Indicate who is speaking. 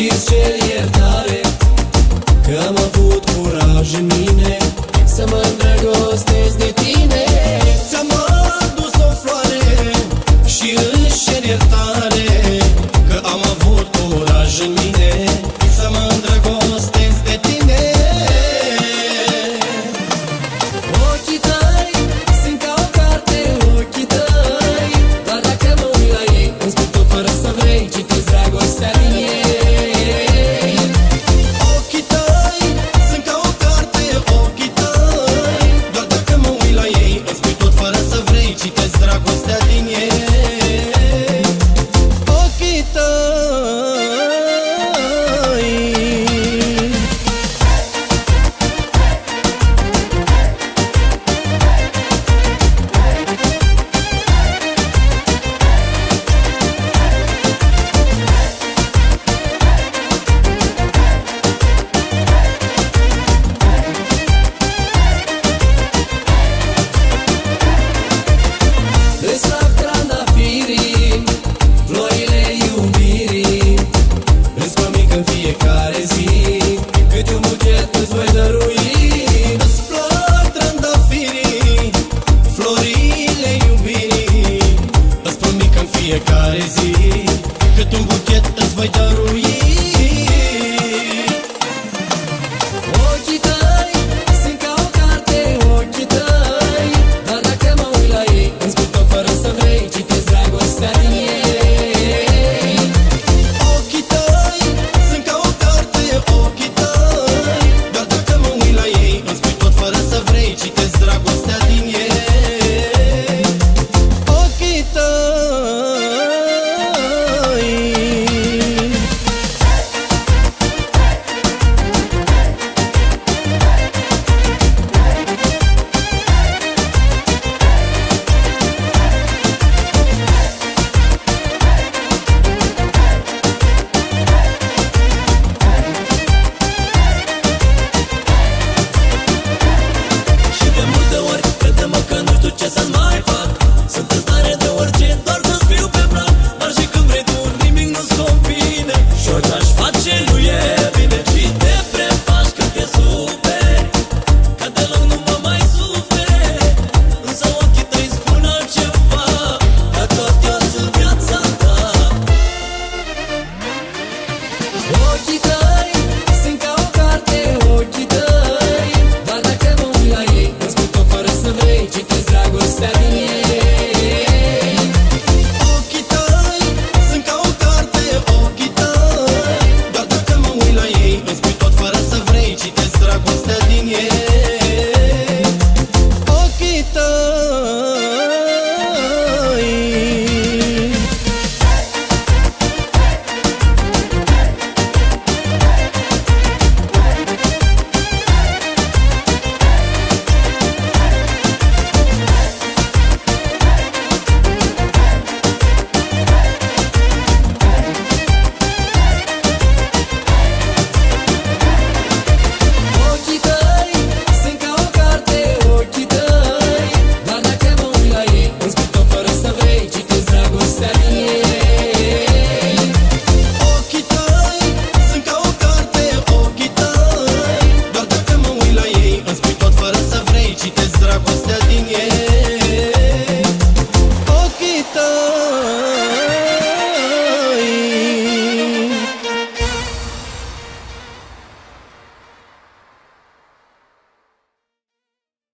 Speaker 1: și-ți cer iertare Că am avut curaj în mine Să mă îndrăgostesc de tine. de quem já de mim.